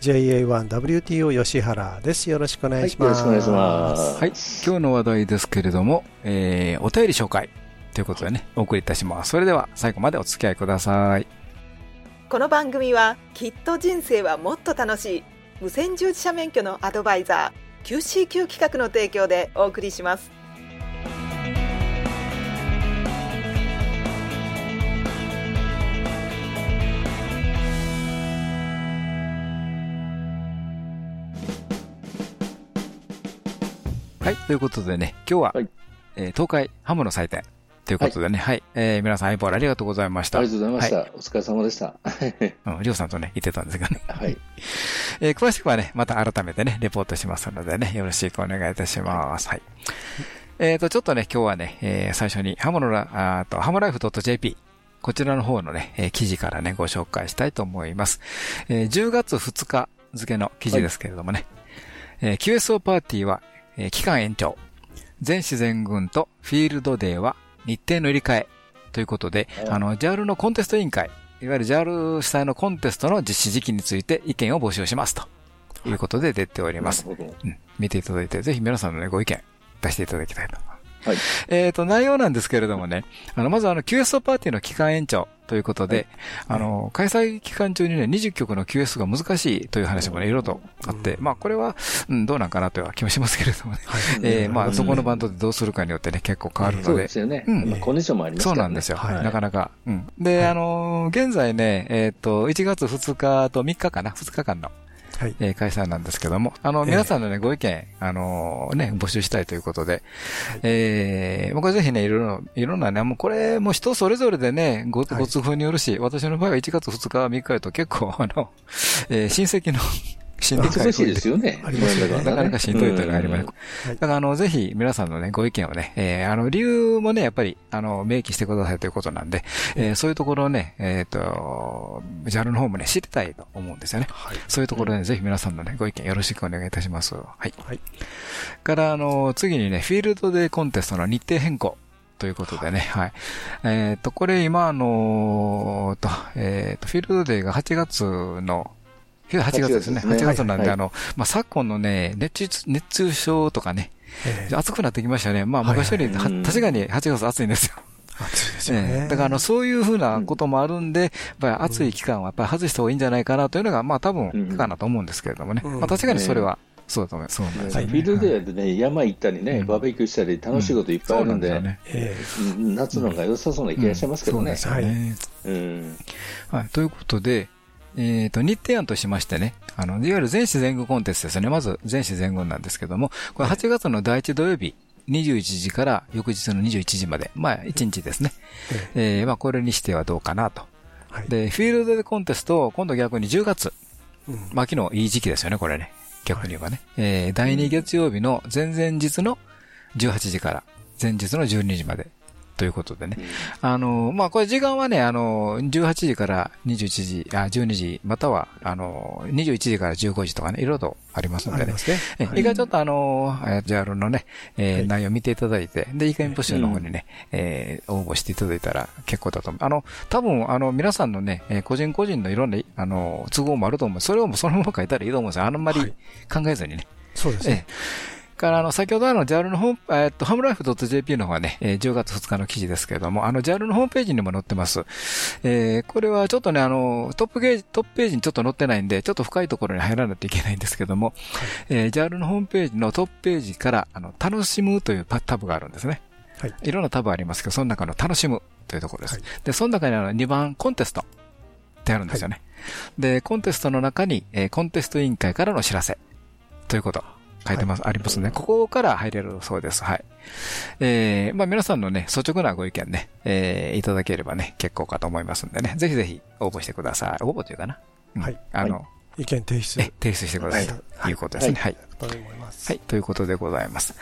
JA1WTO 吉原です。よろしくお願いします。はいよろしくお願いしますはい。今日の話題ですけれども、えー、お便り紹介ということでね、お送りいたします。それでは最後までお付き合いください。この番組はきっと人生はもっと楽しい無線従事者免許のアドバイザー QCQ 企画の提供でお送りしますはい。ということでね、今日は、はいえー東海ハムの祭典ということでね、はい。えー皆さん、アイポールありがとうございました。ありがとうございました。はお疲れ様でした。うん、りょうさんとね、言ってたんですがね。はい。えー詳しくはね、また改めてね、レポートしますのでね、よろしくお願いいたします。はい。えっ、と、ちょっとね、今日はね、えー最初に、ハムのラ、あーと、ハムライフ .jp、こちらの方のね、えー記事からね、ご紹介したいと思います。えー10月2日付の記事ですけれどもね、えー QSO パーティーは、えー期間延長、全自然軍とフィールドデーは日程の入れ替えということで、はい。あの、JAL のコンテスト委員会、いわゆる JAL 主催のコンテストの実施時期について意見を募集しますと。いうことで出ております。なるほど。うん、見ていただいて、ぜひ皆さんの、ね、ご意見出していただきたいと。はい。えっ、と、内容なんですけれどもね、あの、まずあの、QSO パーティーの期間延長ということで、あの、開催期間中にね、20曲の QS が難しいという話もね、いろいろとあって、まあ、これは、うん、どうなんかなという気もしますけれどもね。えーまあ、そこのバンドでどうするかによってね、結構変わるのでそうで。すよね。うんまあコンディションもありますからね。そうなんですよ。はいなかなか。うん。で、あのー現在ね、えっ、と、1月2日と3日かな ?2 日間の、はい。えー開催なんですけども、あの、ええ皆さんのね、ご意見、あのーね、募集したいということで、えー、僕はぜひね、いろいろ、いろんなね、もうこれ、もう人それぞれでね、ご、はい。ご都合によるし、私の場合は1月2日、3日やと結構、あの、えー親戚の親戚会難しいですよね。ありますよねなかなかしんどいというのがあります。はいだから、あの、ぜひ、皆さんのね、ご意見をね、えーあの、理由もね、やっぱり、あの、明記してくださいということなんで、えーそういうところをね、えっ、と、ジャルの方もね、知りたいと思うんですよね。はい。そういうところで、ね、ぜひ皆さんのね、ご意見よろしくお願いいたします。はい。はい。から、あの、次にね、フィールドデーコンテストの日程変更。ということでね、はい。えっ、と、これ今、あのと、えっ、と、フィールドデーが8月の、8月ですね。8月ね。8月なんで、はいあの、まあ、昨今のね、熱中、熱中症とかね、えー暑くなってきましたね。まあ、はい昔より、確かに8月暑いんですよ。暑いですね。えだから、あの、そういうふうなこともあるんで、やっぱり暑い期間はやっぱり外した方がいいんじゃないかなというのが、まあ、多分、うんかなと思うんですけれどもね。うん。まあ、確かにそれは、そうだと思います。フィールドでね、山行ったりね、うん。バーベキューしたり、楽しいこといっぱいあるんで、夏の方が良さそうな気がしますけどね。はい。ということで、えっ、と、日程案としましてね、あの、いわゆる全市全軍コンテストですね。まず、全市全軍なんですけども、これ8月の第1土曜日、21時から翌日の21時まで、まあ、1日ですね。ええーまあ、これにしてはどうかなと。はい。で、フィールドでコンテストを今度逆に10月。うんまあ、昨日いい時期ですよね、これね。逆に言えばね。えー第2月曜日の前々日の18時から前日の12時まで。ということでね。あの、まあ、これ時間はね、あの、18時から21時、あ、12時、または、あの、21時から15時とかね、いろいろとありますのでね。ありますね。えはい一回ちょっとあの、えー JAL のね、えーはい内容を見ていただいて、で、意見募集の方にね、えー応募していただいたら結構だと思う。あの、多分、あの、皆さんのね、えー個人個人のいろんな、あの、都合もあると思う。それをもうそのまま書いたらいいと思うんですよ。あんまりはい考えずにね。そうですね。ええから、あの、先ほどあの、JAL のホーム、えっと、ハムライフ .jp の方はね、えー10月2日の記事ですけれども、あの、JAL のホームページにも載ってます。えーこれはちょっとね、あの、トップゲージ、トップページにちょっと載ってないんで、ちょっと深いところに入らないといけないんですけども、えー JAL のホームページのトップページから、あの、楽しむというパタブがあるんですね。はい。いろんなタブありますけど、その中の楽しむというところです。はいで、その中にあの2番コンテストってあるんですよね。で、コンテストの中に、えーコンテスト委員会からの知らせということ。書いてます、ありますね。ここから入れるそうです。はい。えー、まあ皆さんのね、率直なご意見ね、えー、いただければね、結構かと思いますんでね、ぜひぜひ応募してください。応募というかな。うんはいあの、意見提出。え提出してくださいということですね。はい。と思います。はい、ということでございます。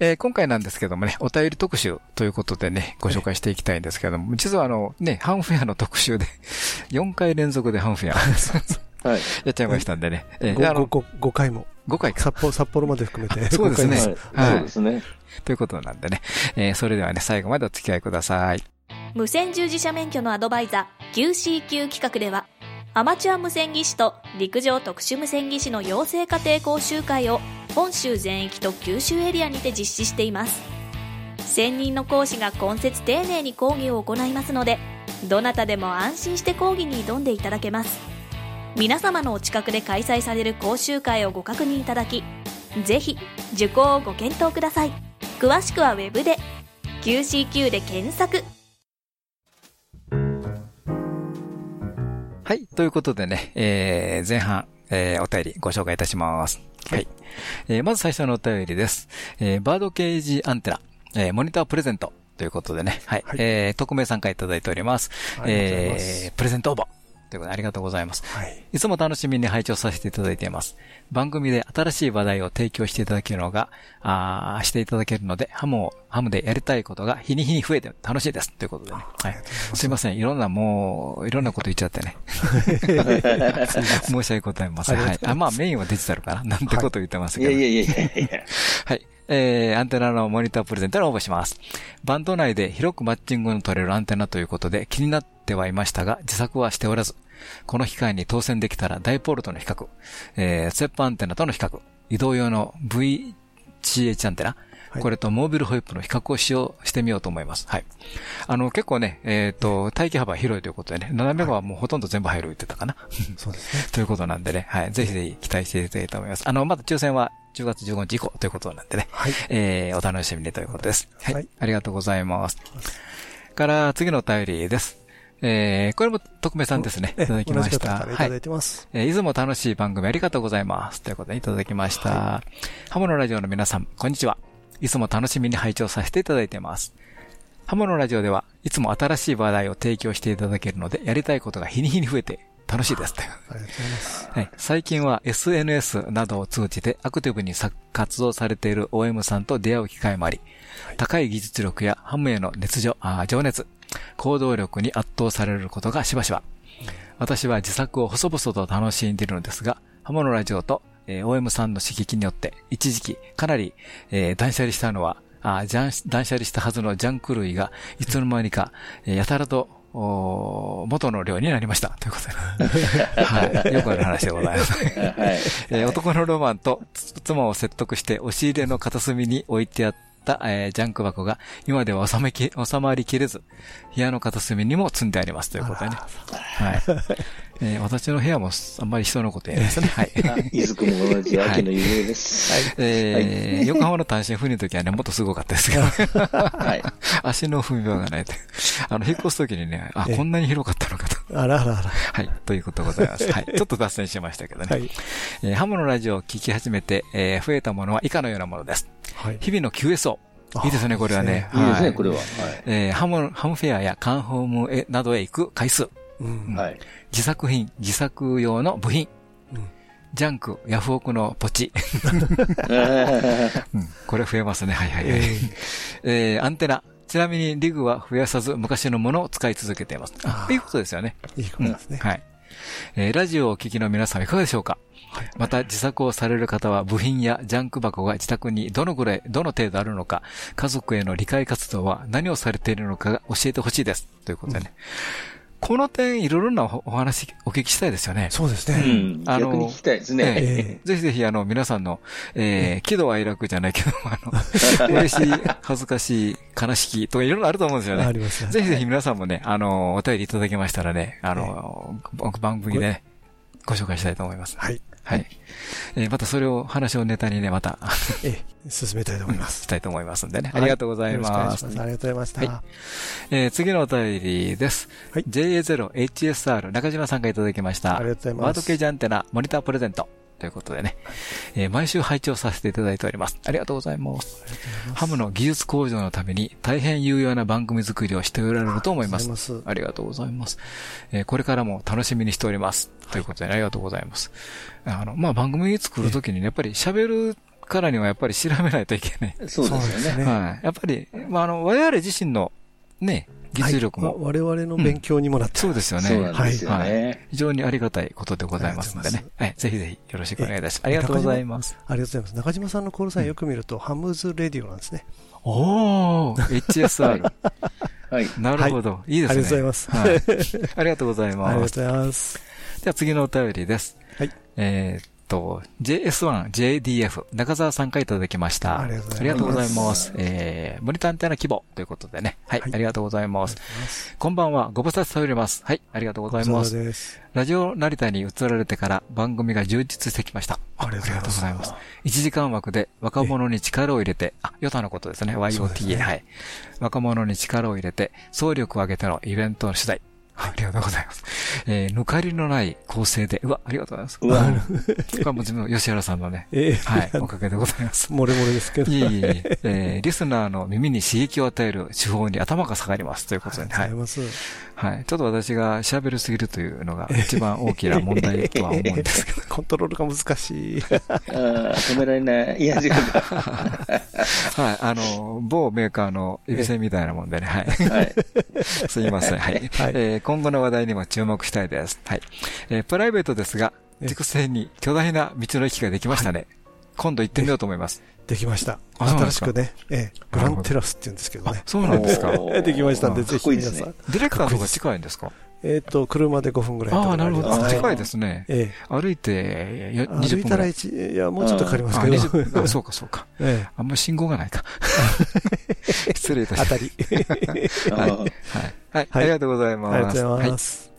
えー今回なんですけどもね、お便り特集ということでね、ご紹介していきたいんですけども、実はあの、ね、ハンフェアの特集で、4回連続でハンフェア はい。やっちゃいましたんでね。えーであの、5回も。5回か。札幌、札幌まで含めて。そうですね5回はい。はいそうですね。ということなんでね、えーそれではね、最後までお付き合いください。無線従事者免許のアドバイザー QCQ 企画ではアマチュア無線技師と陸上特殊無線技師の養成家庭講習会を本州全域と九州エリアにて実施しています専任の講師が今節丁寧に講義を行いますのでどなたでも安心して講義に挑んでいただけます皆様のお近くで開催される講習会をご確認いただきぜひ受講をご検討ください詳しくはウェブで QCQ で検索はい。ということでね、えー前半、えーお便りご紹介いたします。はい。えーまず最初のお便りです。えーバードケージアンテナ、えーモニタープレゼントということでね、はい。はいえー匿名参加いただいておりますえープレゼント応募ということでありがとうございます。はい。いつも楽しみに拝聴させていただいています。番組で新しい話題を提供していただけるのが、あーしていただけるので、ハムを、ハムでやりたいことが日に日に増えて楽しいです。ということでね。はい。すいません。いろんなもう、いろんなこと言っちゃってね。申し訳ございません。はい。あ、まあメインはデジタルかな。なんてこと言ってますけど。いやいやいやいやいや。はい。えー、アンテナのモニタープレゼントに応募します。バンド内で広くマッチングの取れるアンテナということで気になってはいましたが、自作はしておらず、この機会に当選できたらダイポールとの比較、えー、ステップアンテナとの比較、移動用の VCH アンテナ、これとモービルホイップの比較をしよう、してみようと思います。はい。あの、結構ね、えっ、と、待機幅広いということでね、斜め側はもうほとんど全部入る言ってたかな。そうですね。ということなんでね、はい。ぜひぜひ期待していただきたいと思います。あの、まだ抽選は10月15日以降ということなんでね。はい。えー、お楽しみにということです。はい。はいありがとうございます。から、次のお便りです。えー、これも特命さんですね。いえただきました。はいただい。てます。えーいつも楽しい番組ありがとうございます。ということでいただきました。ハモのラジオの皆さん、こんにちは。いつも楽しみに拝聴させていただいています。ハモのラジオではいつも新しい話題を提供していただけるので、やりたいことが日に日に増えて楽しいです。というありがとうございます。はい、最近は SNS などを通じてアクティブにさ活動されている OM さんと出会う機会もあり、高い技術力やハムへの熱情、あー情熱、行動力に圧倒されることがしばしば。私は自作を細々と楽しんでいるのですが、ハモのラジオと、えー OM さんの刺激によって、一時期かなり、えー断捨離したのは、あ断捨離したはずのジャンク類が、いつの間にか、えーやたらと、おー元の量になりました。ということで。はい。よくある話でございます。はい。えー男のロマンとつ妻を説得して押し入れの片隅に置いてあった、えージャンク箱が今では収めき、収まりきれず、部屋の片隅にも積んでありますということでね。はい。えー私の部屋もあんまり人のこと言えないですね。はい。あいずくも同じ秋の夕暮れです。えー横浜の単身赴任の時はね、もっとすごかったですけど、はい。足の踏み場がないと。あの、引っ越す時にね、あ、ええこんなに広かったのかと。あらあらあら。はい。ということでございます。はい。ちょっと脱線しましたけどね。はい。えーハムのラジオを聞き始めて、えー増えたものは以下のようなものです。はい。日々の QSO。いいですね、これはね。いいですね、はいこれは。はえーハム、ハムフェアやカンホームへなどへ行く回数。うんい。はい。自作品、自作用の部品。うんジャンク、ヤフオクのポチ。うん、これ増えますね。はいはいはい。えーアンテナ。ちなみにリグは増やさず昔のものを使い続けています。ああーいいことですよね。いいことですね。はい。えーラジオをお聞きの皆さんいかがでしょうか？また自作をされる方は部品やジャンク箱が自宅にどのぐらい、どの程度あるのか、家族への理解活動は何をされているのかが教えてほしいです。ということでね。この点、いろいろなおお話お聞きしたいですよね。うそうですね。ん。あの逆に聞きたいですね。ええぜひぜひ、あの、皆さんの、えー、喜怒哀楽じゃないけども、あの、嬉しい、恥ずかしい、悲しき、とかいろいろあると思うんですよね。ありますね。ぜひぜひ皆さんもね、あの、お便りいただけましたらね、あの、僕番組でね、ご紹介したいと思います。はい。はい。えーまたそれを、話をネタにね、また、ええ、進めたいと思います。したいと思いますんでね。はいありがとうございます。します。ありがとうございました。はいえー次のお便りです。はい JA0HSR 中島さんがいただきました。ありがとうございますワードケージアンテナ、モニタープレゼント。ということでね、えー毎週配置をさせていただいております。ありがとうございます。ハムの技術向上のために大変有用な番組作りをしておられると思います。ありがとうございます。えーこれからも楽しみにしております。ということで、ありがとうございます。あの、まあ、番組作るときにね、やっぱり喋るからにはやっぱり調べないといけない。そうですよね。ねはい。やっぱり、まあ、あの、我々自身のね、技術力も、はい我々の勉強にもなってそうですよね。そうなんですよはいね。非常にありがたいことでございますので。ねはい。ぜひぜひよろしくお願いいたします。あえりがとうございます。ありがとうございます。中島さんのコールサインよく見ると、ハムズレディオなんですね。おー !HSR。はい。なるほど。いいですね。ありがとうございますはい。ありがとうござい ありがます。とうございます。じゃあ次のお便りです。はい。えーっと、JS1JDF、中澤さんからいただきました。ありがとうございますありがとうございます。えー、モニターアンテナ規模ということでね。はい。はいありがとうございます。ます。こんばんは。ご無沙汰しております。はい。ありがとうございます。ラジオ成田に移られてから番組が充実してきました。ありがとうございますありがとうございます。1時間枠で若者に力を入れて、あ、ヨタのことですね。YOTA、ねはい。若者に力を入れて、総力を挙げてのイベントの取材。はい、ありがとうございます。えー、抜かりのない構成で、うわ、ありがとうございます。うわ、これはもう自分の吉原さんのね、ええはい、おかげでございます。漏れ漏れですけど。いえいえいえ、えー、リスナーの耳に刺激を与える手法に頭が下がります。ということでね、はいありがとうご。ざいます。はい。ちょっと私が喋りすぎるというのが一番大きな問題とは思うんですけど。コントロールが難しい。あー止められない。いや、時間が。はい。あの、某メーカーのエビセンみたいなもんでね。はい。はい。すいません。はい。はいえー今後の話題にも注目したいです。はい。えープライベートですが、え熟成に巨大な道の駅ができましたね。今度行ってみようと思います。できました。新しくね、ええ、グランテラスって言うんですけどね。そうなんですか。できましたんで、かぜひ皆さん。ディレクターの方が近いんですか？えっと、車で5分ぐらいああ、なるほど。近いですね。え歩いてよえ。20歩いたら分ぐらい。1、いや、もうちょっとかかりますあ、けど。20分。あ、そうか、そうか。ええ。あんまり信号がないか。失礼いたしました。あたり。あ ーはい。はい。あはいりがとうございます。ありがとうございまはす。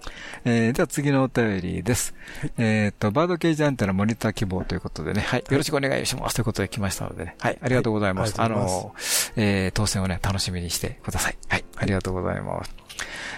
えー、では次のお便りです。えっと、バードケージアンテナモニター希望ということでね、はい。よろしくお願いします。ということで来ましたのでね。はい。ありがとうございます。はいあますの、えー、当選をね、楽しみにしてください。はい。ありがとうございます。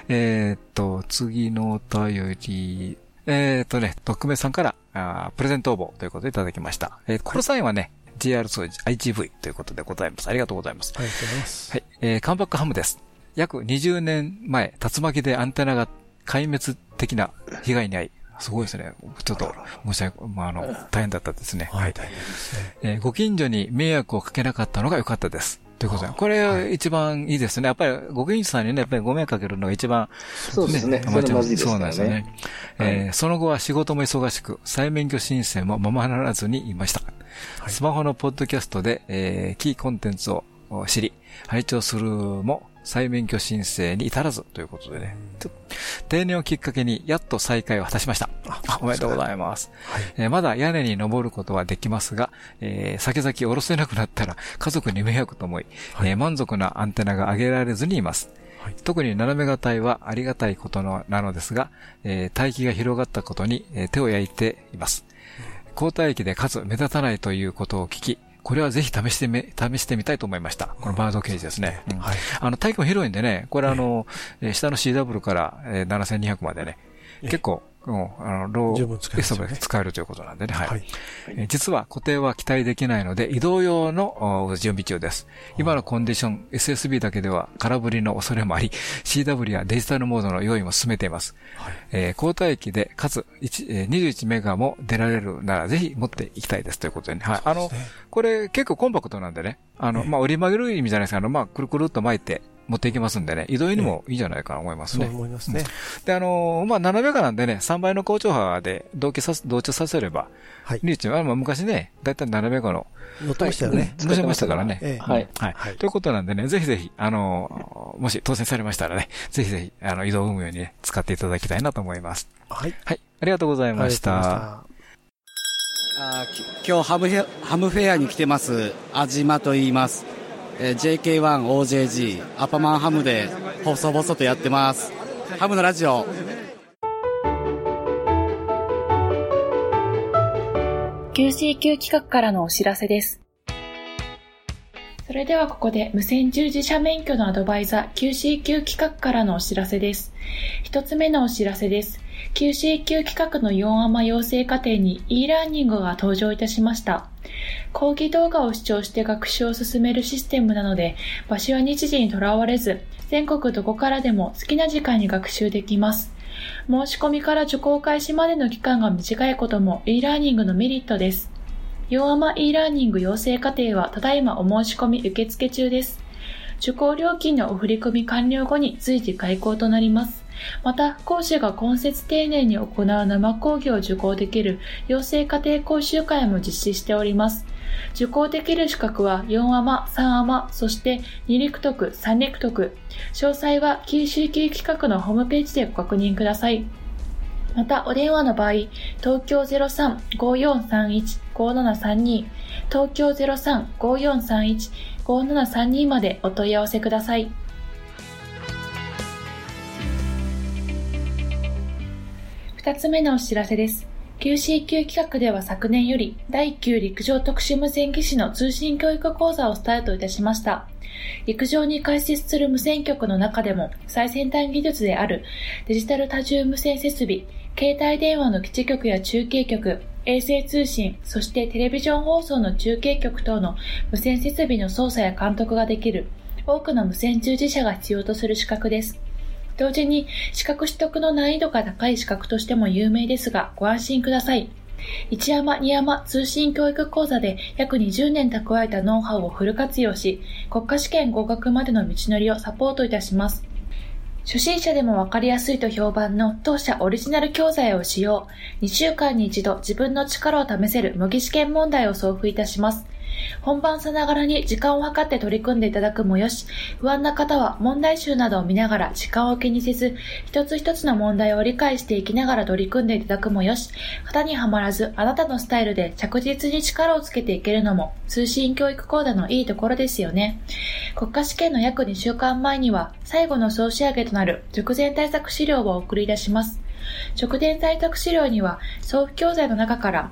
えっと、次のお便り、えっとね、特命さんから、あープレゼント応募ということでいただきました。えー、この際はね、JR2IGV ということでございます。ありがとうございます。ありがとうございます。はい。えー、カンバックハムです。約20年前、竜巻でアンテナが壊滅的な被害に遭い、すごいですね。ちょっと、申し訳、まあ、あの、大変だったですね。はい、大変ですね。えーご近所に迷惑をかけなかったのが良かったです。ということで、これ、一番いいですね。やっぱり、ご近所さんにね、やっぱりご迷惑かけるのが一番、そうですね。それまずいですそうなん。ですよね。えーその後は仕事も忙しく、再免許申請もままならずにいました。はいスマホのポッドキャストで、えーキーコンテンツをお知り、拝聴するも、再免許申請に至らずということでね、定年をきっかけにやっと再開を果たしました。あおめでとうございます。はい。えーまだ屋根に登ることはできますが、えー先々下ろせなくなったら家族に迷惑と思い、はいえー満足なアンテナが上げられずにいます。はい特に斜めが帯はありがたいことのなのですが、えー大気が広がったことに、えー手を焼いています。交代駅でかつ目立たないということを聞き、これはぜひ試してみ、試してみたいと思いました。このバードケージですね。うんはい。あの、体育も広いんでね、これあの、えー下の CW から、えー7200までね、ええ結構、もう、あの、ロ十分使えますよねエストで使えるということなんでね、はい。はい。えー実は固定は期待できないので、移動用のお準備中です。今のコンディション、SSB だけでは空振りの恐れもあり、CW やデジタルモードの用意も進めています。はいえー交代機で、かつ、1えー21メガも出られるなら、ぜひ持っていきたいですということでね。はい。あの、これ結構コンパクトなんでね。あの、まあ、折り曲げる意味じゃないですか。あの、まあ、くるくるっと巻いて持っていきますんでね。移動にもいいんじゃないかなと思いますそうね。思いますね。で、あのーまあ、斜めがなんでね、3倍の高調波で同期さす、同調させれば、はい。リーチは、まあ、昔ね、だいたい斜めがの、乗ってましたよね。乗せましたからね。ええはい。はい。はいということなんでね、ぜひぜひ、あのーもし当選されましたらね、ぜひぜひ、あの、移動運用にね、使っていただきたいなと思います。はい。はい。ありがとうございました。あ今日ハムフェハムフェアに来てます安島と言います、えー JK1OJG アパマンハムで細々とやってますハムのラジオ QCQ 企画からのお知らせです。それではここで無線従事者免許のアドバイザー QCQ 企画からのお知らせです。一つ目のお知らせです。QCQ 企画の4アマ養成課程に e ラーニングが登場いたしました。講義動画を視聴して学習を進めるシステムなので、場所や日時にとらわれず、全国どこからでも好きな時間に学習できます。申し込みから受講開始までの期間が短いことも e ラーニングのメリットです。4アマ e ラーニング養成課程はただいまお申し込み受付中です。受講料金のお振込完了後に随時開講となります。また、講師が今節丁寧に行う生講義を受講できる養成家庭講習会も実施しております。受講できる資格は4アマ、3アマ、そして2陸徳、3陸徳。詳細は九州級企画のホームページでご確認ください。また、お電話の場合、東京03-5431-5732、東京03-5431-5732までお問い合わせください。二つ目のお知らせです。QCQ 企画では昨年より第9陸上特殊無線技師の通信教育講座をスタートいたしました。陸上に開設する無線局の中でも最先端技術であるデジタル多重無線設備、携帯電話の基地局や中継局、衛星通信、そしてテレビジョン放送の中継局等の無線設備の操作や監督ができる多くの無線従事者が必要とする資格です。同時に資格取得の難易度が高い資格としても有名ですが、ご安心ください。一山二山通信教育講座で約20年蓄えたノウハウをフル活用し、国家試験合格までの道のりをサポートいたします。初心者でもわかりやすいと評判の当社オリジナル教材を使用。2週間に一度自分の力を試せる模擬試験問題を送付いたします。本番さながらに時間を計って取り組んでいただくもよし、不安な方は問題集などを見ながら時間を気にせず、一つ一つの問題を理解していきながら取り組んでいただくもよし、型にはまらずあなたのスタイルで着実に力をつけていけるのも通信教育講座のいいところですよね。国家試験の約2週間前には最後の総仕上げとなる直前対策資料をお送り出します。直前対策資料には、送付教材の中から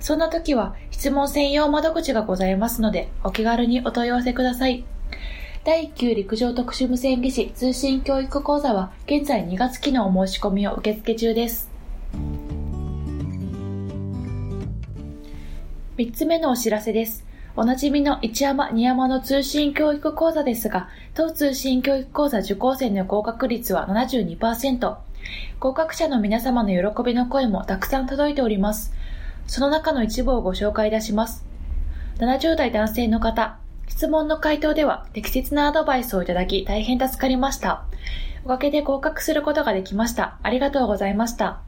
そんな時は質問専用窓口がございますので、お気軽にお問い合わせください。第9陸上特殊無線技師通信教育講座は現在2月期のお申し込みを受付中です。3つ目のお知らせです。おなじみの一山二山の通信教育講座ですが、当通信教育講座受講生の合格率は72%。合格者の皆様の喜びの声もたくさん届いております。その中の一部をご紹介いたします。70代男性の方、質問の回答では適切なアドバイスをいただき大変助かりました。おかげで合格することができました。ありがとうございました。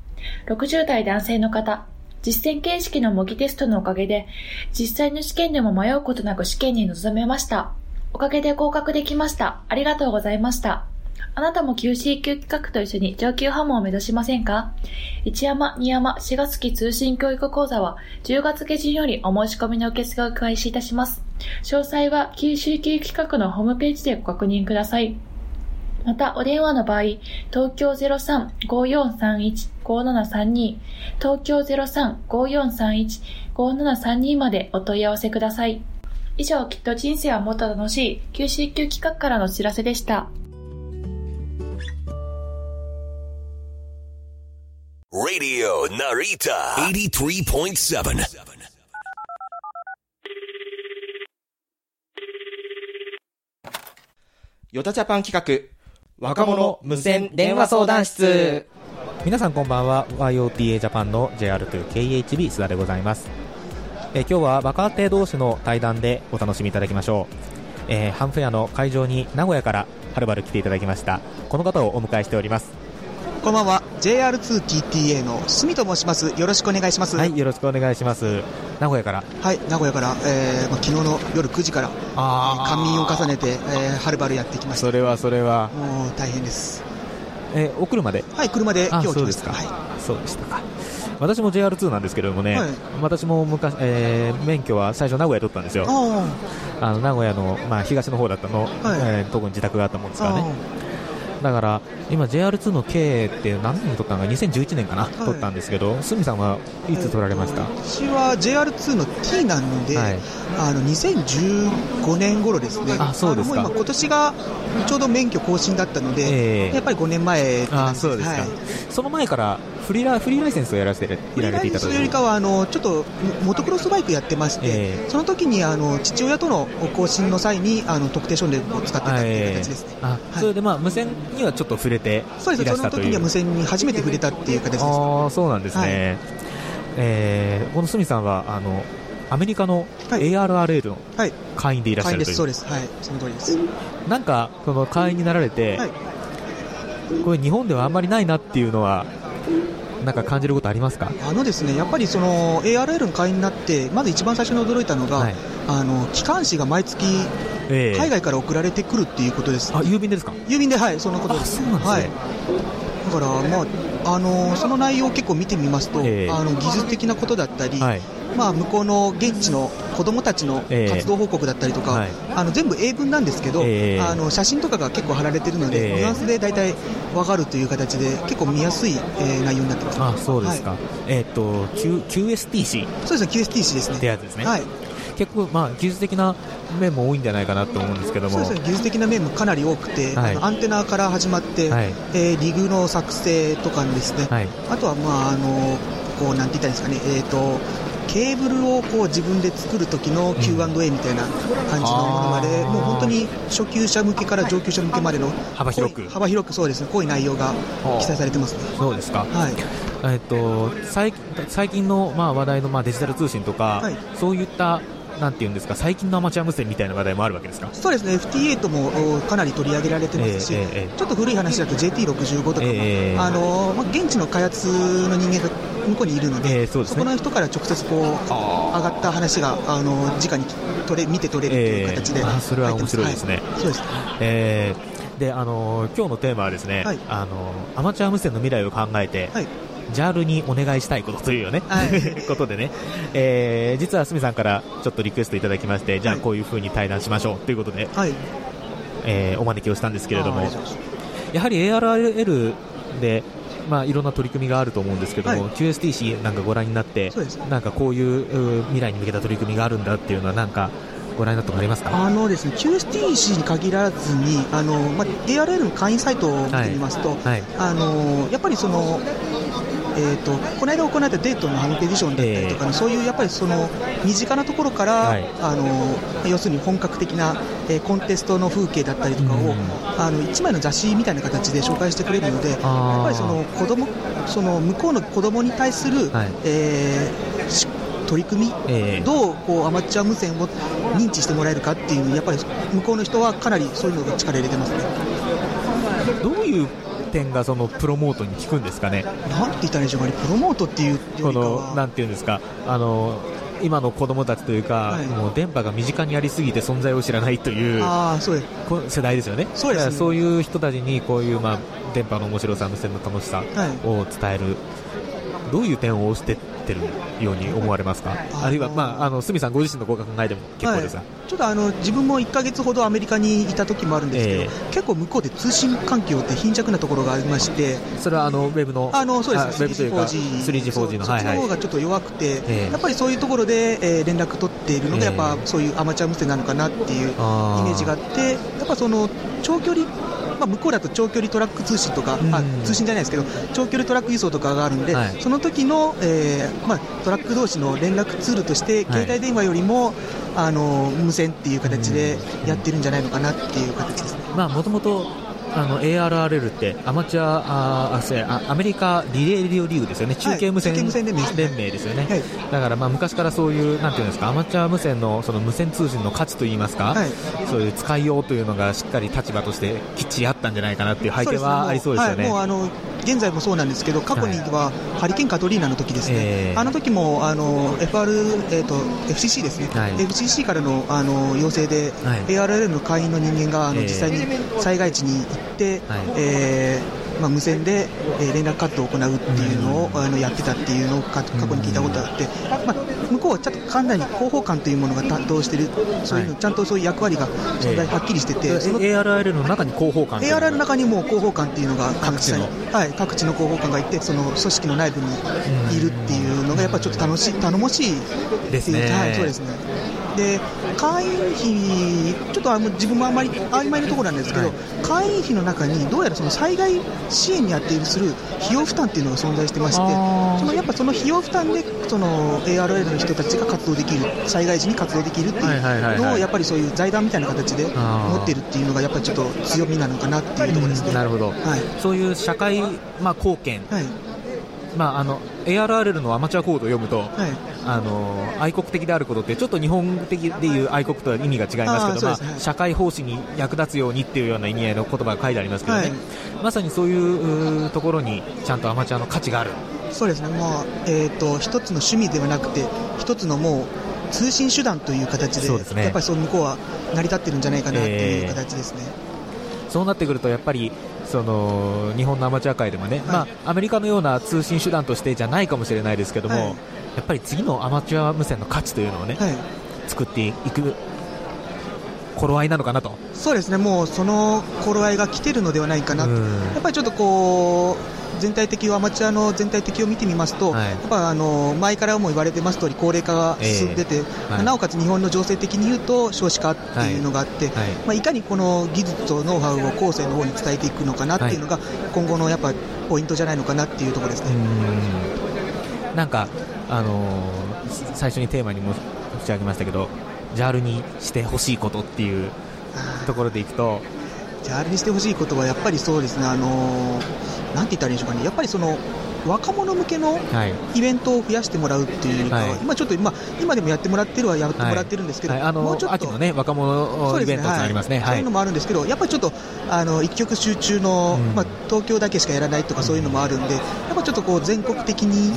60代男性の方、実践形式の模擬テストのおかげで、実際の試験でも迷うことなく試験に臨めました。おかげで合格できました。ありがとうございました。あなたも QC 級企画と一緒に上級ハムを目指しませんか？一山、二山、4月期通信教育講座は10月下旬よりお申し込みの受付を開始いたします。詳細は QC 級企画のホームページでご確認ください。また、お電話の場合、東京03-5431-5732、東京03-5431-5732までお問い合わせください。以上、きっと人生はもっと楽しい QC 級企画からのお知らせでした。Radio Narita. 83.7ヨタジャパン企画。若者無線電話相談室。皆さんこんばんは。YOTA ジャパンの JR2KHB 須田でございます。え今日は若手同士の対談でお楽しみいただきましょう、えー、ハンフェアの会場に名古屋からはるばる来ていただきました。この方をお迎えしておりますこんばんは。JR2TTA の住と申します。よろしくお願いします。はいよろしくお願いします。名古屋から。はい名古屋から、えーまあ、昨日の夜9時から仮眠を重ねて、えー、はるばるやってきました。それはそれは。もう大変です。えー、お車で？はい車で今日来ました。はい。そうでしたか。私も JR2 なんですけれどもね、はい。私も昔、えー免許は最初名古屋で取ったんですよ。ああの名古屋の、まあ、東の方だったの、はい。えー特に自宅があったもんですあからね。だから、今 JR2 の K って何年に取ったのか、2011年かな、取ったんですけど、鷲見さんはいつ取られました、私は JR2 の T なんで、はい。あの2015年頃ですね、あそうですか。今今年がちょうど免許更新だったので、ええ。やっぱり5年前あそうですか、はい。その前からフリーラフリーライセンスをやらせていられていたという。よりかはあのちょっとモトクロスバイクやってまして、えその時にあの父親との更新の際にあの特定少年を使ってたっていう形ですね。あそれで、まあ、無線にはちょっと触れてそうです。その時には無線に初めて触れたっていう形です。ああそうなんですね、えーこの鷲見さんはあのアメリカの ARRL の会員でいらっしゃるという、会員です、そうです、はい、その通りです。なんかこの会員になられて、これ日本ではあんまりないなっていうのはなんか感じることありますか？あのですね、やっぱりその ARL の会員になって、まず一番最初に驚いたのが、あの機関誌が毎月、ええ海外から送られてくるっていうことです。あ、郵便ですか？郵便で、はい、そんなことです。はい。だから、まあ、あのその内容を結構見てみますと、ええ。あの技術的なことだったり、はい。まあ、向こうの現地の子供たちのええ活動報告だったりとか、はい。あの全部英文なんですけど、ええ。あの写真とかが結構貼られてるので、ええ。ニュアンスで大体わかるという形で、結構見やすい、えー内容になってます。あそうですか、はい。えっ、と Q QSTC そうですね、QSTC ですね。ってやつですね、はい結構、まあ、技術的な面も多いんじゃないかなと思うんですけども。そうですね、技術的な面もかなり多くて、はい。アンテナから始まって、はい。えーリグの作成とかですね、はい。あとは、まあ、あのこうなんて言ったらいいんですかね、えー、とケーブルをこう自分で作る時の Q&A みたいな感じのものまで、もう本当に初級者向けから上級者向けまでの幅広く。幅広くそうですね、濃い内容が記載されてますね。そうですか、はい。えっと最最近の、まあ、話題の、まあ、デジタル通信とか、はい。そういったなんていうんですか最近のアマチュア無線みたいな話題もあるわけですか？そうですね、FT8 もおかなり取り上げられてますし、ええええ。ちょっと古い話だと JT65 とかも、ええあのまあ、現地の開発の人間が向こうにいるので、そうですね。この人から直接こう上がった話があの直に取れ見て取れるという形で、それは面白いですね、はい。そうです。えーであの今日のテーマはですね、はい。あのアマチュア無線の未来を考えて、JAL にお願いしたいことというよね、ことでね、えー実は鷲見さんからちょっとリクエストいただきまして、じゃあこういう風に対談しましょうということで、えーお招きをしたんですけれどもやはり ARL で、まあ、いろんな取り組みがあると思うんですけども、QSTC なんかご覧になって、なんかこういうう未来に向けた取り組みがあるんだっていうのは、なんかご覧になったことありますか？あのですね QSTC に限らずにあの、まあ、ARL の会員サイトを見てみますと、はい。あのやっぱりその、えー、とこの間行われたデートのハムペディションだったりとかの、そういうやっぱりその身近なところから、はい。あの要するに本格的な、えーコンテストの風景だったりとかを、あの一枚の雑誌みたいな形で紹介してくれるので、やっぱりその子供その向こうの子供に対する、えーし取り組み、どうこうアマチュア無線を認知してもらえるかっていうのやっぱり向こうの人はかなりそういうのが力入れてますね。どういう点がそのプロモートに効くんですかね、なんて言ったらいいでしょうかね、プロモートっていうこのは、なんていうんですか、あの今の子供たちというか、もう電波が身近にありすぎて存在を知らないというあーそうです。こ世代ですよね、そうですね。そういう人たちにこういう、まあ、電波の面白さ、無線の楽しさを伝える、どういう点を押してってるように思われますか、あるいは、まあ、あの鷲見さんご自身のご考えでも結構ですが。はい。ちょっとあの自分も1ヶ月ほどアメリカにいた時もあるんですけど、え結構向こうで通信環境って貧弱なところがありまして、それはあのウェブのあのそうです。あウェブというか 3G、4G の、そっちの方がちょっと弱くて、やっぱりそういうところで、えー連絡取っているのが、やっぱそういうアマチュア無線なのかなっていうイメージがあって、やっぱその長距離、まあ、向こうだと長距離トラック通信とか、あ通信じゃないですけど、長距離トラック輸送とかがあるんで、はい。その時の、えーまあ、トラック同士の連絡ツールとして、携帯電話よりも、あの無線っていう形でやってるんじゃないのかなっていう形ですね。まあ、もともと、あの、ARRL ってアマチュア、あアメリカリレーリオリーグですよね。中継無線連盟ですよね。だからまあ昔からそういう、なんていうんですか、アマチュア無線のその無線通信の価値といいますか、そういう使いようというのがしっかり立場としてきっちりあったんじゃないかなっていう背景はありそうですよね。はい、もうあの現在もそうなんですけど、過去にはハリケーンカトリーナの時ですね、えーあの時もあの FR、えー、と FCC ですね、はい。FCC からのあの要請で、はい。ARL の会員の人間があの、えー実際に災害地に行って、はい。えーまあ、無線で、えー連絡活動を行うっていうのを、あのやってたっていうのをか過去に聞いたことがあって、まあ、向こうはちょっとかなり広報官というものが担当してる、そういうの、ちゃんとそういう役割が存在はっきりしてて、その ARRL の中に広報官 ARR の中にも広報官っていうのが各地に、はい、各地の広報官がいて、その組織の内部にいるっていうのが、やっぱりちょっと楽しい、頼もしいですね。はい、そうですね。で会員費、ちょっとあの自分もあんまり曖昧なところなんですけど、会員費の中にどうやらその災害支援に当てるする費用負担っていうのが存在してまして、そのやっぱその費用負担でその ARL の人たちが活動できる、災害時に活動できるってはいはいはいい。うのを、はいやっぱりそういう財団みたいな形で持ってるっていうのが、やっぱりちょっと強みなのかなっていうところですね。なるほど、そういう社会、まあ、貢献、まあ、あの ARRL のアマチュアコードを読むと、あの愛国的であることってちょっと日本的でいう愛国とは意味が違いますけど、まあ社会奉仕に役立つようにっていうような意味合いの言葉が書いてありますけどね、はい。まさにそういうところにちゃんとアマチュアの価値がある。そうですね、まあえー、と一つの趣味ではなくて、一つのもう通信手段という形で、そうですね。やっぱりそう向こうは成り立ってるんじゃないかなっていう形ですね。そうなってくるとやっぱりその日本のアマチュア界でもね、まあ、アメリカのような通信手段としてじゃないかもしれないですけども、はい。やっぱり次のアマチュア無線の価値というのをね、はい。作っていく頃合いなのかなと。そうですね、もうその頃合いが来てるのではないかなと、うん。やっぱりちょっとこう、全体的を、アマチュアの全体的を見てみますと、やっぱあの前からも言われてます通り、高齢化が進んでて、ええ。はい。なおかつ日本の情勢的に言うと、少子化っていうのがあって、い。まあ、いかにこの技術とノウハウを後世の方に伝えていくのかなっていうのが、今後のやっぱポイントじゃないのかなっていうところですね。なんか、あのー最初にテーマにも打ち上げましたけど、JAL にしてほしいことっていうところでいくと、じゃあ、あれにしてほしいことは、やっぱりそうですね、あのーなんて言ったらいいんでしょうかね、やっぱりその若者向けのはい。イベントを増やしてもらうっていうかは、はい。今ちょっと今、今でもやってもらってるはやってもらってるんですけど、はい。あのもうちょっと秋のね若者イベントありますね。はい。そういうのもあるんですけど、やっぱりちょっとあの一極集中の、まあ、東京だけしかやらないとかそういうのもあるんで、やっぱちょっとこう全国的に、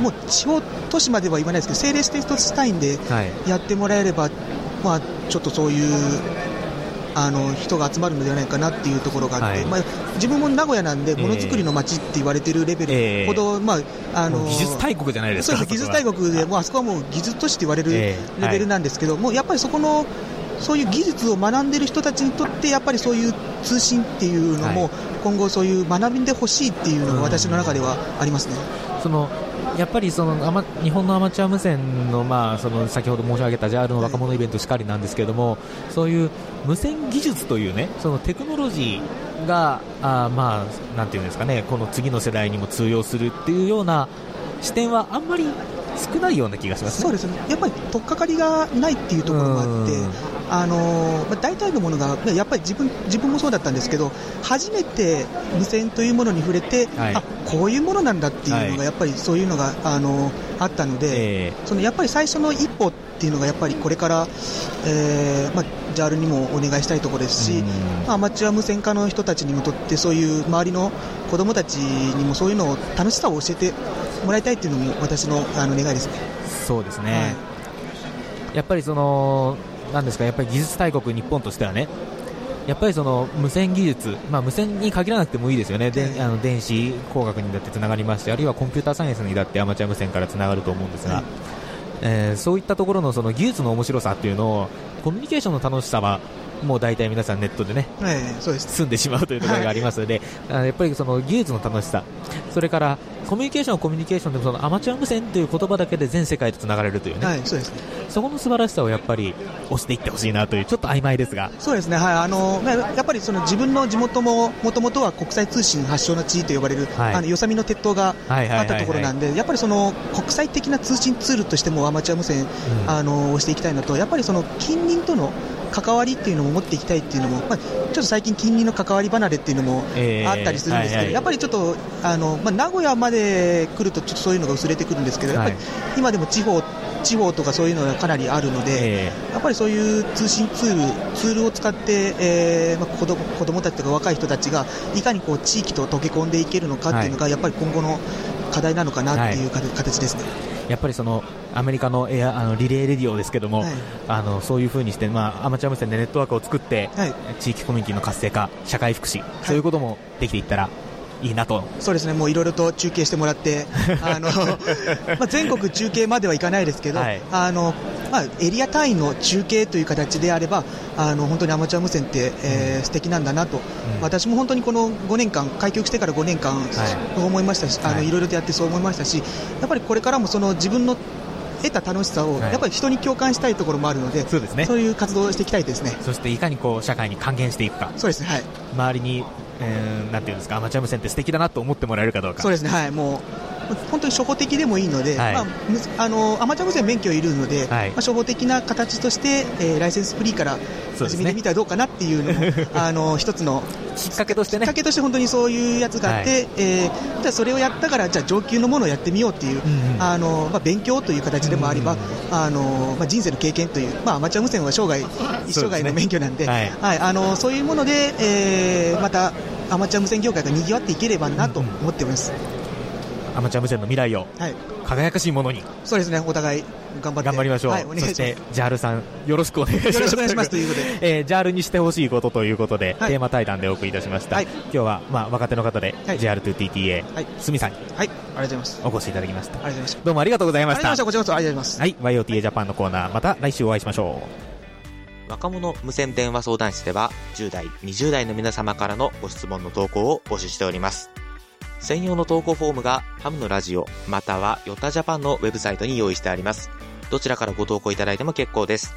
もう地方都市までは言わないですけど、政令指定都市単位ではい。やってもらえれば、まあ、ちょっとそういう。あの人が集まるのではないかなっていうところがあって、はい。まあ、自分も名古屋なんで、ものづくりの街って言われてるレベルほど、まああのもう技術大国じゃないですか。そうです技術大国国で、もうあそこはもう技術都市と言われるええ。レベルなんですけど、もうやっぱりそこの、そういう技術を学んでる人たちにとって、やっぱりそういう通信っていうのも、今後、そういう学んでほしいっていうのが、私の中ではありますね。そのやっぱりそのアマ日本のアマチュア無線の,、まあその先ほど申し上げた JAL の若者イベントしかりなんですけれども、そういう無線技術というねそのテクノロジーがあまあなんていうんですかねこの次の世代にも通用するっていうような視点はあんまり少ないような気がしますね。そうですね。やっぱり取っかかりがないっていうところもあって、あのーまあ、大体のものが、やっぱり自分自分もそうだったんですけど、初めて無線というものに触れて、はい。あこういうものなんだっていうのが、はい。やっぱりそういうのが、あのーあったので、そのやっぱり最初の一歩っていうのが、やっぱりこれから、えーまあ、JAL にもお願いしたいところですし、まあアマチュア無線化の人たちにもとって、そういう周りの子供たちにもそういうのを楽しさを教えてもらいたいっていうのも、私のあの願いですね。そうですね、やっぱりそのなんですかやっぱり技術大国日本としてはねやっぱりその無線技術、まあ、無線に限らなくてもいいですよね、であの電子工学にだってつながりますし、あるいはコンピューターサイエンスにだってアマチュア無線からつながると思うんですが、えーそういったところのその技術の面白さっていうのを、コミュニケーションの楽しさは、もう大体皆さんネットでね、はい、そうです。済んでしまうというところがありますので、あやっぱりその技術の楽しさ、それからコミュニケーションはコミュニケーションでもそのアマチュア無線という言葉だけで全世界とつながれるというね、はい、そうですね。そこの素晴らしさをやっぱり押していってほしいなという、ちょっと曖昧ですが。そうですね、はい、あのまあやっぱりその自分の地元ももともとは国際通信発祥の地と呼ばれる、はい。あのよさみの鉄塔がはいはいはいはい。あったところなんで、やっぱりその国際的な通信ツールとしてもアマチュア無線、あのをしていきたいのと、やっぱりその近隣との関わりっていうのも持っていきたいっていうのも、まあ、ちょっと最近、近隣の関わり離れっていうのもえーあったりするんですけど、はいはい。やっぱりちょっとあの、まあ、名古屋まで来ると、ちょっとそういうのが薄れてくるんですけど、やっぱり今でも地方地方とかそういうのがかなりあるので、やっぱりそういう通信ツールツールを使って、えーまあ、子供子供たちとか若い人たちがいかにこう地域と溶け込んでいけるのかっていうのが、やっぱり今後の課題なのかなっていうか形ですね。やっぱりそのアメリカのエアあのリレーレディオですけども、あのそういう風にして、まあ、アマチュア無線でネットワークを作って、地域コミュニティの活性化、社会福祉、そういうこともできていったらいいなと。そうですね、もういろいろと中継してもらって、あの、まあ、全国中継まではいかないですけど、はい。あの、まあ、エリア単位の中継という形であれば、あの、本当にアマチュア無線って、えー素敵なんだなと、私も本当にこの5年間、開局してから5年間、そう思いましたし、あの、いろいろとやってそう思いましたし、やっぱりこれからもその自分の得た楽しさを、はいやっぱり人に共感したいところもあるので、そうですねそういう活動をしていきたいですね。そしていかにこう社会に還元していくか。そうですね、はい。周りに、えーなんていうんですか、アマチュア無線って素敵だなと思ってもらえるかどうか。そうですね、はい、もう本当に初歩的でもいいので、はい。まあ、あのアマチュア無線免許いるので、はい。まあ、初歩的な形として、えーライセンスフリーから始めてみたらどうかなっていうのも、あの一つのきっかけとしてね、きっかけとして本当にそういうやつがあって、はい。えーじゃあそれをやったから、じゃあ上級のものをやってみようっていう、うんうんあのまあ、勉強という形でもあれば、あのまあ、人生の経験という、まあ、アマチュア無線は生涯、一生涯の免許なんで、そうですねはい。あのそういうもので、えーまたアマチュア無線業界が賑わっていければなと思っています。アマチュア無線の未来をはい輝かしいものにそうですね、お互い頑張。頑張りましょう。はい。そして、ジャールさん、よろしくお願いします。よろしくお願いしますということで。えージャールにしてほしいことということで、はいテーマ対談でお送りいたしました。はい今日は、まあ、若手の方で、はい JR2TTA、はいすみさんにはい、ありがとうございます。お越しいただきました。ありがとうございました。どうもありがとうございありました。がとうございました。こちらこそありがとうございます。はい、YOTA ジャパンのコーナー、また来週お会いしましょう。若者無線電話相談室では10代、20代の皆様からのご質問の投稿を募集しております。専用の投稿フォームがハムのラジオまたはヨタジャパンのウェブサイトに用意してあります。どちらからご投稿いただいても結構です。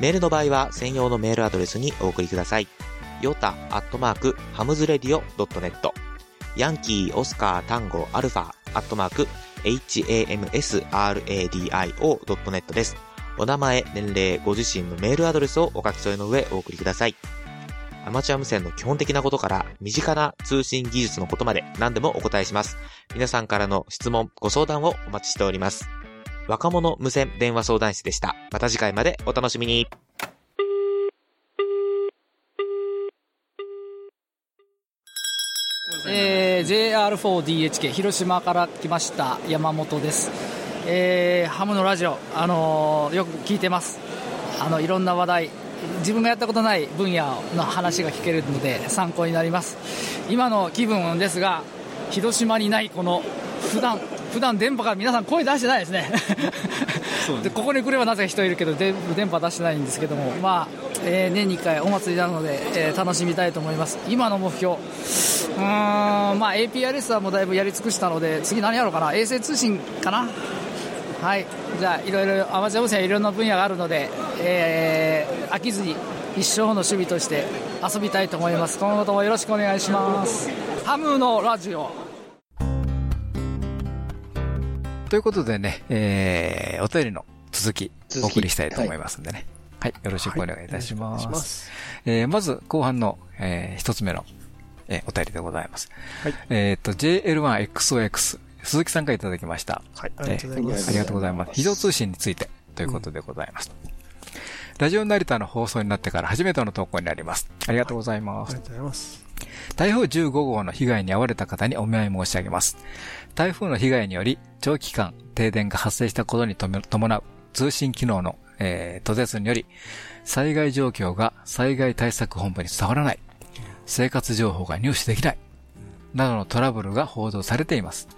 メールの場合は専用のメールアドレスにお送りください。 yota アットマーク hamsradio.net Yankee Oscar Tango Alfa アットマーク hamsradio.net です。お名前、年齢、ご自身のメールアドレスをお書き添えの上お送りください。アマチュア無線の基本的なことから身近な通信技術のことまで何でもお答えします。皆さんからの質問、ご相談をお待ちしております。若者無線電話相談室でした。また次回までお楽しみに。えー JR4DHK 広島から来ました山本です、えーハムのラジオ、あのーよく聞いてますあのいろんな話題自分がやったことない分野の話が聞けるので参考になります。今の気分ですが広島にないこの普段普段電波が皆さん声出してないですね。でここに来ればなぜか人いるけどで電波出してないんですけども、まあえー年に1回お祭りなので、えー楽しみたいと思います。今の目標。うーん、まあ、APRS はもうだいぶやり尽くしたので次何やろうかな。衛星通信かなはい。じゃあいろいろアマチュア無線はいろんな分野があるので、えー飽きずに一生の趣味として遊びたいと思います。今後ともよろしくお願いします。ハムのラジオ。ということでね、えー、お便りの続き、お送りしたいと思いますんでね。はい、よろしくお願いいたします。はます。えーまず、後半の、えー一つ目の、えーお便りでございます。はい。えっ、と、JL1XOX、鈴木さんからいただきました。はいありがとうございますえーありがとうございます。非常通信についてということでございます。ラジオ成田の放送になってから初めての投稿になります。ありがとうございます。ありがとうございます。台風15号の被害に遭われた方にお見舞い申し上げます。台風の被害により長期間停電が発生したことに伴う通信機能の、えー途絶により災害状況が災害対策本部に伝わらない、生活情報が入手できない、などのトラブルが報道されています。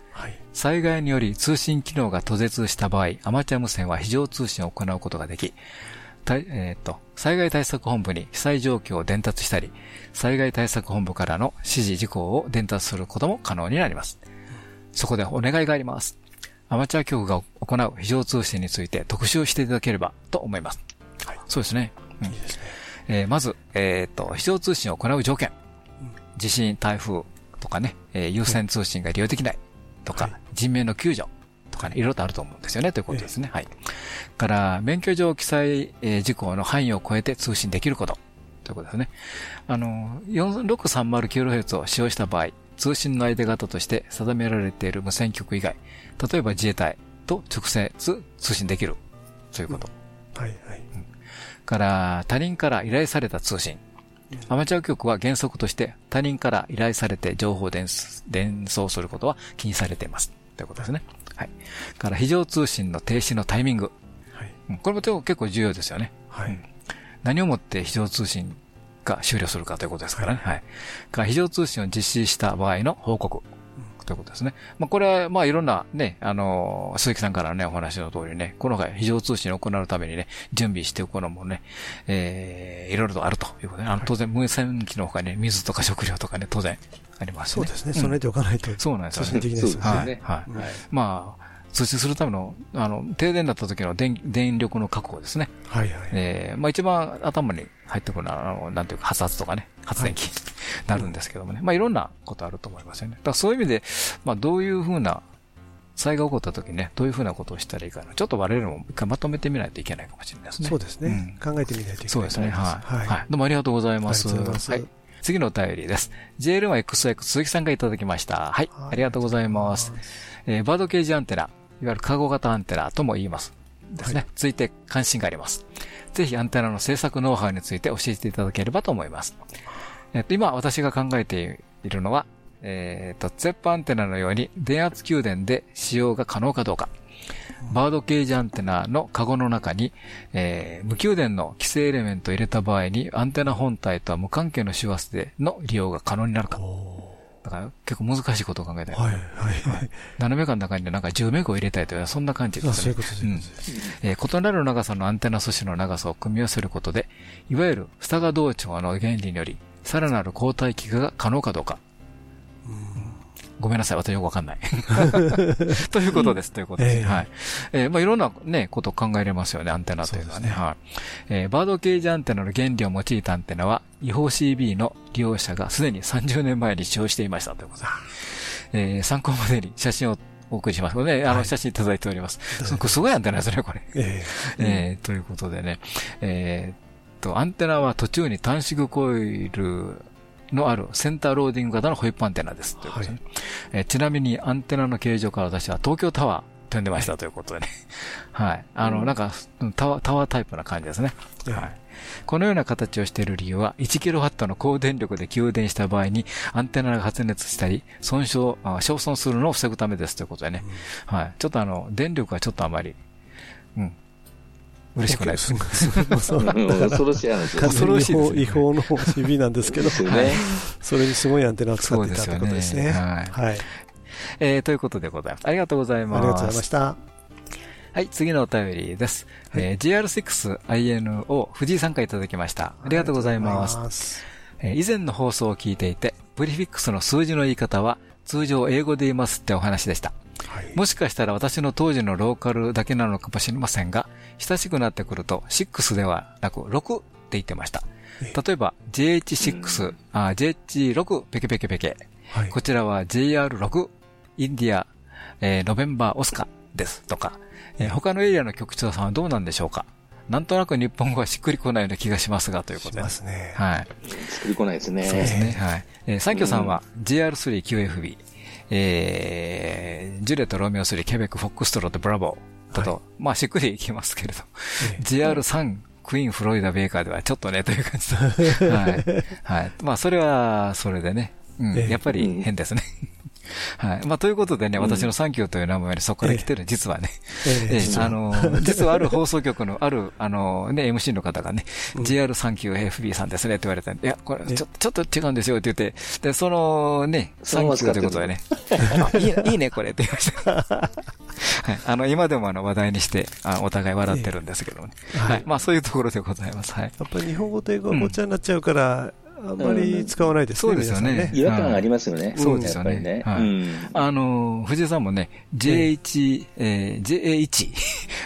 災害により通信機能が途絶した場合、アマチュア無線は非常通信を行うことができ、えーっと、災害対策本部に被災状況を伝達したり、災害対策本部からの指示事項を伝達することも可能になります。そこでお願いがあります。アマチュア局が行う非常通信について特集していただければと思います。そうですね。うんえーまず、えーっと、非常通信を行う条件。地震、台風とかね、えー優先通信が利用できないとか、人命の救助とかね、いろいろとあると思うんですよね、ということですね。はい。から、免許上記載、えー事項の範囲を超えて通信できること。ということですね。あの、4630kHz を使用した場合、通信の相手方として定められている無線局以外、例えば自衛隊と直接通信できる。ということ。はいはい。から、他人から依頼された通信。アマチュア局は原則として他人から依頼されて情報を伝送することは禁止されています。ということですね。はい。から、非常通信の停止のタイミング。うんこれも結構重要ですよね。はいうん何をもって非常通信が終了するかということですからね。はい。が非常通信を実施した場合の報告。ということですね。まあ、これは、まあ、いろんなね、あの、鈴木さんからね、お話の通りね、この回、非常通信を行うためにね、準備しておくのもね、えー、いろいろとあるということで、あの、当然、無線機のほかにね、水とか食料とかね、当然、ありますね。そうですね。備えておかないと。そうなんですよね。的ですね。はい。はい。まあ、通知するための、あの、停電だった時の電電力の確保ですね。はいはい。えー、まあ一番頭に入ってくるのは、あの、なんていうか、発圧とかね、発電機、はい、なるんですけどもね。まあいろんなことあると思いますよね。だからそういう意味で、まあどういうふうな、災害が起こった時ね、どういうふうなことをしたらいいかちょっと我々も一回まとめてみないといけないかもしれないですね。そうですね。うん、考えてみないといけない。そうですね。はい。はい。どうもありがとうございます。はい。次のお便りです。JL1XX 鈴木さんがいただきました。はい。ありがとうございます。えー、バードケージアンテナ、いわゆるカゴ型アンテナとも言います。ですね。はい、ついて関心があります。ぜひアンテナの制作ノウハウについて教えていただければと思います。えっと、今私が考えているのは、えっと、ツェップアンテナのように電圧給電で使用が可能かどうか。バードケージアンテナのカゴの中に、えー、無給電の規制エレメントを入れた場合にアンテナ本体とは無関係の周波数での利用が可能になるか。だから結構難しいことを考えたい。はい、はい、はい。斜め間の中になんか10メガを入れたいという、そんな感じですね。そういうことです。うん。えー、異なる長さのアンテナ素子の長さを組み合わせることで、いわゆる双賀同調の原理により、さらなる交代機が可能かどうか。ごめんなさい、私よくわかんない。ということです、ということです。はい。えー、まあいろんなね、ことを考えれますよね、アンテナというのはね。ねはい。えー、バードケージアンテナの原理を用いたアンテナは、違法 CB の利用者がすでに30年前に使用していましたということで。えー、参考までに写真をお送りします。これね、あの、写真いただいております。すごいアンテナですね、これ。えー、えー、ということでね、えー、っと、アンテナは途中に短縮コイルのあるセンターローディング型のホイップアンテナです。ということで、はい、えー、ちなみにアンテナの形状から私は東京タワーと呼んでましたということでね。はい。あの、なんかタワー、タワータイプな感じですね。はい。このような形をしている理由は、1kW の高電力で給電した場合に、アンテナが発熱したり、損傷、焼損するのを防ぐためですということでね。うん、はい。ちょっとあの、電力はちょっとあまり、うん、嬉しくないです。恐ろしい話恐ろしい違法の CB なんですけど、それにすごいアンテナを使っていたということですね。はい。えー、ということでございます。ありがとうございます。ありがとうございました。はい、次のお便りです。はい、えー、GR6INO 藤井さんからいただきました。ありがとうございます。ますえー、以前の放送を聞いていて、プリフィックスの数字の言い方は通常英語で言いますってお話でした。はい、もしかしたら私の当時のローカルだけなのかもしれませんが、親しくなってくると6ではなく6って言ってました。例えば JH6、あ JH6 ペケペケペケ。はい、こちらは JR6 インディア、えー、ノベンバーオスカですとか、えー、他のエリアの局長さんはどうなんでしょうかなんとなく日本語はしっくりこないような気がしますが、ということで。しますね。はい。しっくりこないですね。そうですね。はい。えー、サンキョさんは JR3QFB、えー、 Juliet、Romeo 3、Quebec、Foxtrot、Bravo だと、はい、まあ、しっくりいきますけれど、え GR3、クイーン、フロリダ、ベーカーではちょっとね、という感じで。はい。はい。まあ、それは、それでね、うん、やっぱり変ですね。はい。まあ、ということでね、私のサンキューという名前でそこから来てる、実はね。ええ。あの、実はある放送局の、ある、あの、ね、MC の方がね、JR サンキュー FB さんですねって言われたんで、いや、これ、ちょ、ちょっと違うんですよって言って、で、そのね、サンキューということでね、いい、いいね、これって言いました。はい。あの、今でもあの、話題にして、あお互い笑ってるんですけどもね。はい。まあ、そういうところでございます。はい。やっぱり日本語と英語がごちゃになっちゃうから、あんまり使わないですね。そうですよね。違和感ありますよね。そうですよね。あの、藤井さんもね、J1、え JA1、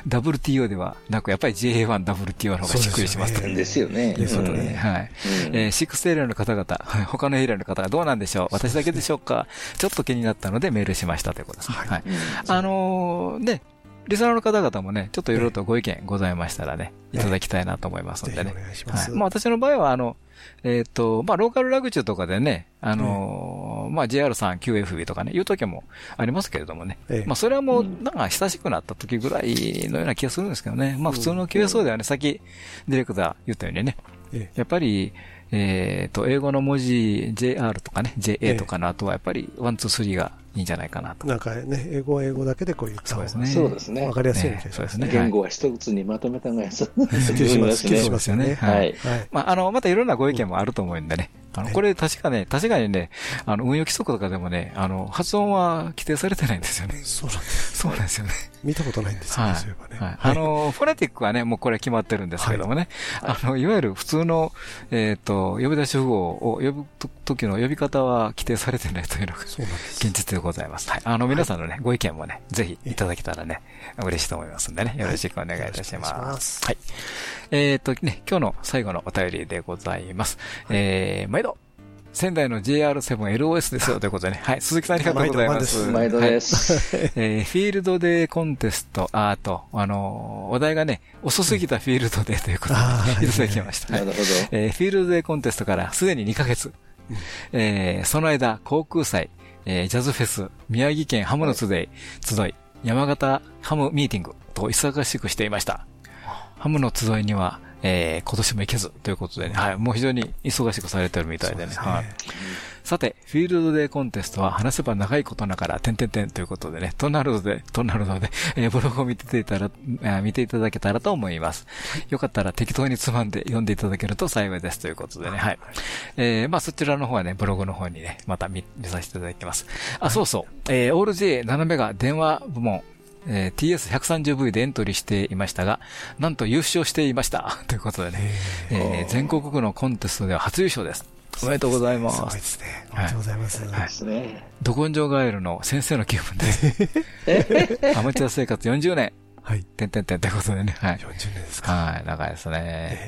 WTO ではなく、やっぱり JA1、WTO の方がしっくりしますですよね。ということで、はい。えー、シックスエリアの方々、他のエリアの方がどうなんでしょう？私だけでしょうか？ちょっと気になったのでメールしましたということです。はい。あのね、リスナーの方々もね、ちょっといろいろとご意見ございましたらね、いただきたいなと思いますのでね。お願いします。まあ私の場合は、あの、えっ、と、まあ、ローカルラグチューとかでね、あのまあ、JR さん QFB とかね、言う時もありますけれどもね。まあ、それはもう、なんか親しくなった時ぐらいのような気がするんですけどね。まあ、普通の QSO ではね、さっきディレクター言ったようにね、やっぱり、えっ、と、英語の文字 JR とかね、JA とかの後はやっぱり one、two、three がいいんじゃないかなと。なんかね、英語は英語だけでこう言った方がそうですね。わかりやすいみたいそうですね。言語は一つにまとめた方がやす。すっきりします。すっきりしますよね。はい。まあ、あの、またいろんなご意見もあると思うんでね。あの、これ確かね、確かにね、あの、運用規則とかでもね、あの、発音は規定されてないんですよね。そうなんです。そうなんですよね。見たことないんですよね、そういえばね。あの、フォネティックはね、もうこれ決まってるんですけどもね、あの、いわゆる普通の、えっと、呼び出し符号を呼ぶ時の呼び方は規定されてないというのが、現実でございます。はい。あの、皆さんのね、ご意見もね、ぜひいただけたらね、嬉しいと思いますんでね、よろしくお願いいたします。はい。えっとね、今日の最後のお便りでございます。えー、毎度、仙台の JR7LOS ですよということでね。はい。鈴木さんありがとうございます。毎度です。はい、えー、フィールドでコンテスト、あと、あのー、お題がね、遅すぎたフィールドでということで、ね、いただきました。なるほど。えー、フィールドでコンテストからすでに2ヶ月。えー、その間、航空祭、えー、ジャズフェス、宮城県ハムの集い、集い、山形ハムミーティングと忙しくしていました。ハムの集いには、えー、今年も行けずということでね、はい、もう非常に忙しくされてるみたいでね。でねはい。さて、フィールドデーコンテストは話せば長いことながら、点々点ということでね、となるので、となるので、えー、ブログを見ていたら、見ていただけたらと思います。よかったら適当につまんで読んでいただけると幸いですということでね、はい。えー、まあそちらの方はね、ブログの方にね、また見、見させていただきます。あ、そうそう、えー、オール J7 メガ電話部門、えー、TS130V でエントリーしていましたが、なんと優勝していました。ということでね、えー、全国区のコンテストでは初優勝です。おめでとうございます。すごいですね。おめでとうございます。はい。ど根性ガエルの先生の気分です。アマチュア生活40年。はい。てんてんてんってことでね。はい。40年ですか。はい。長いですね。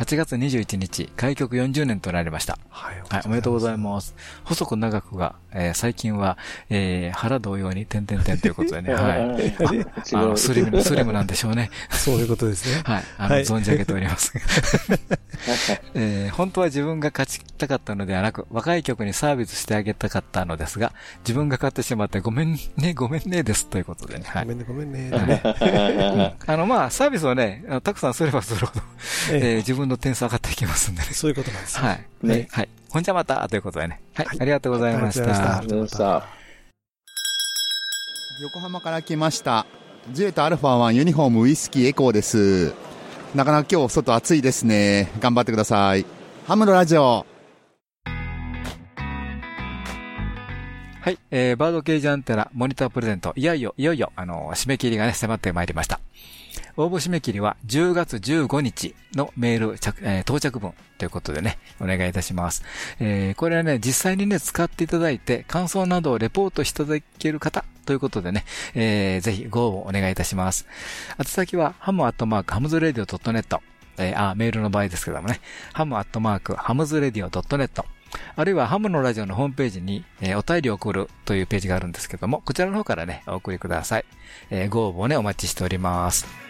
8月21日、開局40年となりました。はい。はい、おめでとうございます。細く長くが、えー、最近は、えー、腹同様に点々点ということでね。はい。あの、スリム、スリムなんでしょうね。そういうことですね。はい。あの、はい、存じ上げております。えー、本当は自分が勝ちたかったのではなく、若い曲にサービスしてあげたかったのですが、自分が勝ってしまってごめんね、ごめんねです。ということでね。はい、ごめんね、ごめんね。ねあの、まあ、サービスをね、たくさんすればするほど、えー、自分の点数上がっていきますんでね。そういうことなんですね。はい。ね。はい。ほんじゃまたということでね。はい。ありがとうございました。ありがとうございました。横浜から来ました。ジュエットアルファ1ユニフォームウイスキーエコーです。なかなか今日外暑いですね。頑張ってください。ハムのラジオ。はい、えー、バードケージアンテナ、モニタープレゼント、いよいよ、いよいよ、あの、締め切りがね、迫ってまいりました。応募締め切りは10月15日のメール着、えー、到着分ということでね、お願いいたします。えー、これはね、実際にね、使っていただいて、感想などをレポートしていただける方ということでね、えー、ぜひご応募お願いいたします。宛先は、 ham アットマーク hamsradio.net、えー、あ、メールの場合ですけどもね、 ham アットマーク hamsradio.net、あるいはハムのラジオのホームページに、えー、お便りを送るというページがあるんですけども、こちらの方からね、お送りください。えー、ご応募ね、お待ちしております。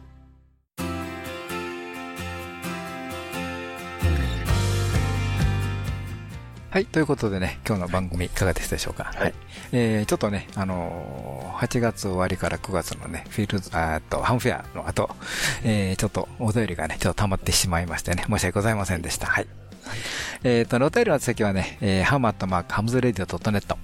はい。ということでね、今日の番組いかがでしたでしょうか？はい。えー、ちょっとね、あのー、8月終わりから9月のね、フィールズ、あと、ハムフェアの後、えー、ちょっとお便りがね、ちょっと溜まってしまいましてね、申し訳ございませんでした。はい。はい、えっ、ー、と、お便りの先はね、えー、 ham アットマーク、 hamsradio.net、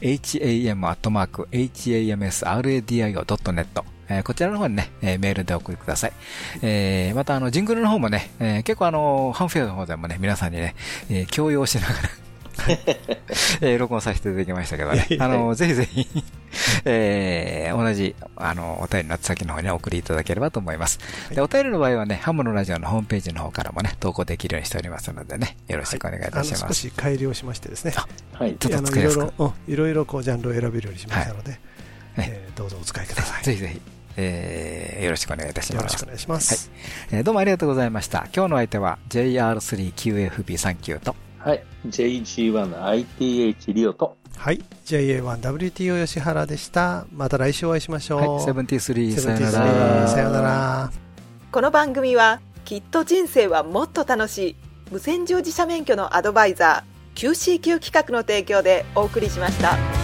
ham アットマーク、hamsradio.net、えー、こちらの方にね、えー、メールでお送りください。えー、またあの、ジングルの方もね、えー、結構あの、ハムフェアの方でもね、皆さんにね、えー、共用しながら えー、録音させていただきましたけどね。あの、ぜひぜひ えー、同じ、あの、お便りの先の方にお送りいただければと思います。で、お便りの場合はね、ハムのラジオのホームページの方からもね、投稿できるようにしておりますのでね、よろしくお願いいたします。はい、少し改良しましてですね。はい。ちょっと使いやすく。いろいろこう、ジャンルを選べるようにしましたので、はい、えー、どうぞお使いください。ぜひぜひ。えー、よろしくお願いいたします。よろしくお願いします。はい。えー、どうもありがとうございました。今日の相手は JR3QFB39 と、はい。JG1ITH リオと、はい。JA1WTO 吉原でした。また来週お会いしましょう。はい。73さよなら。さよなら。この番組は、きっと人生はもっと楽しい、無線乗自社免許のアドバイザー、QCQ 企画の提供でお送りしました。